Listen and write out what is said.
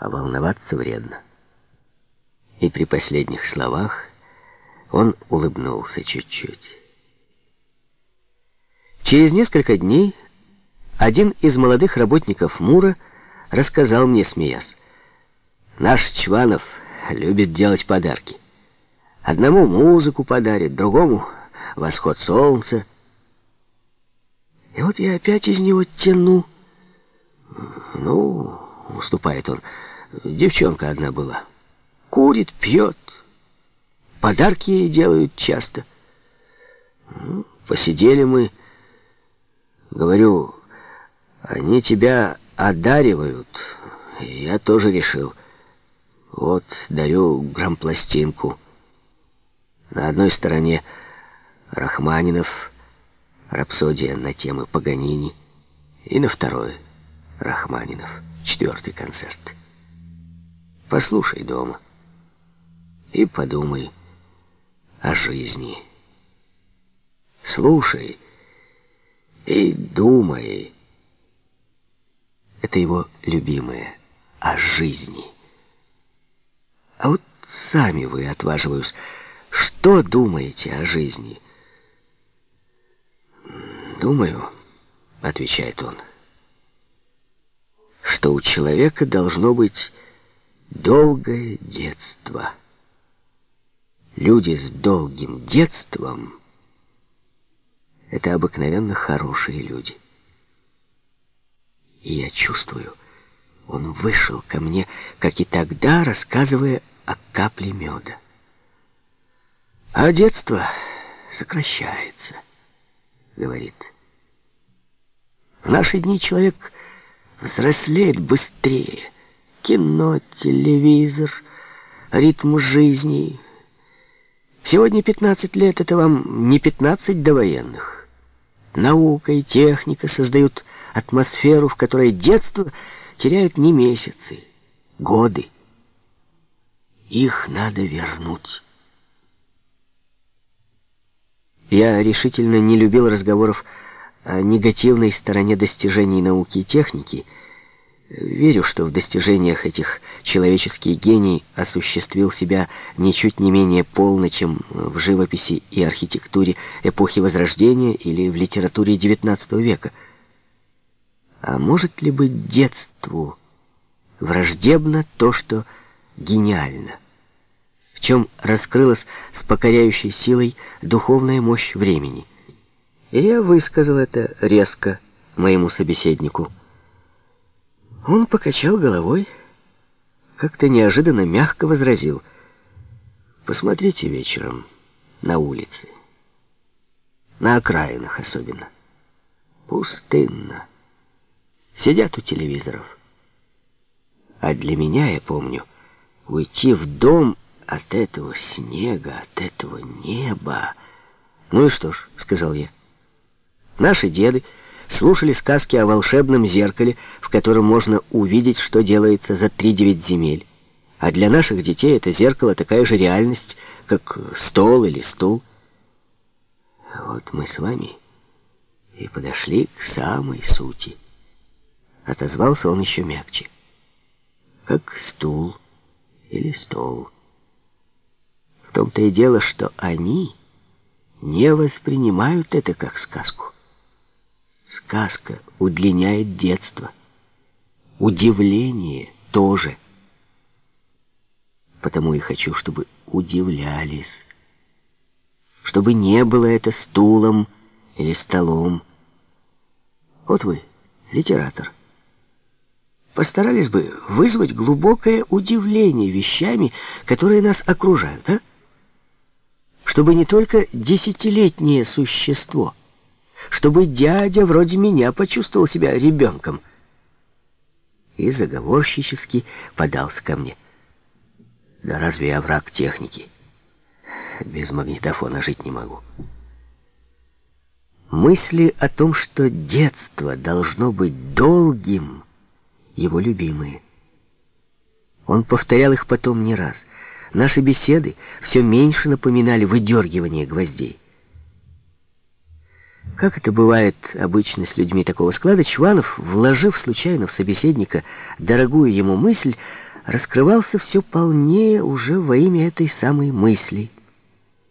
а волноваться вредно. И при последних словах он улыбнулся чуть-чуть. Через несколько дней один из молодых работников Мура рассказал мне, смеясь, «Наш Чванов любит делать подарки. Одному музыку подарит, другому — восход солнца. И вот я опять из него тяну. Ну, уступает он, девчонка одна была. Курит, пьет, подарки ей делают часто. Ну, посидели мы, говорю, они тебя одаривают. Я тоже решил, вот, дарю грампластинку. На одной стороне Рахманинов, рапсодия на темы Паганини, и на второй Рахманинов, четвертый концерт. Послушай дома и подумай о жизни. Слушай и думай. Это его любимое о жизни. А вот сами вы, отваживаюсь, что думаете о жизни? Думаю, отвечает он, что у человека должно быть долгое детство. Люди с долгим детством — это обыкновенно хорошие люди. И я чувствую, он вышел ко мне, как и тогда, рассказывая о капле меда. А детство сокращается, говорит. В наши дни человек взрослеет быстрее. Кино, телевизор, ритм жизни. Сегодня 15 лет — это вам не 15 довоенных. Наука и техника создают атмосферу, в которой детство теряют не месяцы, годы. Их надо вернуть. Я решительно не любил разговоров о негативной стороне достижений науки и техники. Верю, что в достижениях этих человеческий гений осуществил себя ничуть не менее полно, чем в живописи и архитектуре эпохи Возрождения или в литературе XIX века. А может ли быть детству враждебно то, что гениально? в чем раскрылась с покоряющей силой духовная мощь времени. И я высказал это резко моему собеседнику. Он покачал головой, как-то неожиданно мягко возразил. «Посмотрите вечером на улице, на окраинах особенно. Пустынно. Сидят у телевизоров. А для меня, я помню, уйти в дом от этого снега, от этого неба... «Ну и что ж», — сказал я. «Наши деды слушали сказки о волшебном зеркале, в котором можно увидеть, что делается за три девять земель. А для наших детей это зеркало такая же реальность, как стол или стул. Вот мы с вами и подошли к самой сути. Отозвался он еще мягче. Как стул или стол. В том-то и дело, что они не воспринимают это как сказку. Сказка удлиняет детство. Удивление тоже. Потому и хочу, чтобы удивлялись. Чтобы не было это стулом или столом. Вот вы, литератор. Постарались бы вызвать глубокое удивление вещами, которые нас окружают, а? чтобы не только десятилетнее существо, чтобы дядя вроде меня почувствовал себя ребенком. И заговорщически подался ко мне. Да разве я враг техники? Без магнитофона жить не могу. Мысли о том, что детство должно быть долгим, его любимые. Он повторял их потом не раз — Наши беседы все меньше напоминали выдергивание гвоздей. Как это бывает обычно с людьми такого склада, Чванов, вложив случайно в собеседника дорогую ему мысль, раскрывался все полнее уже во имя этой самой мысли —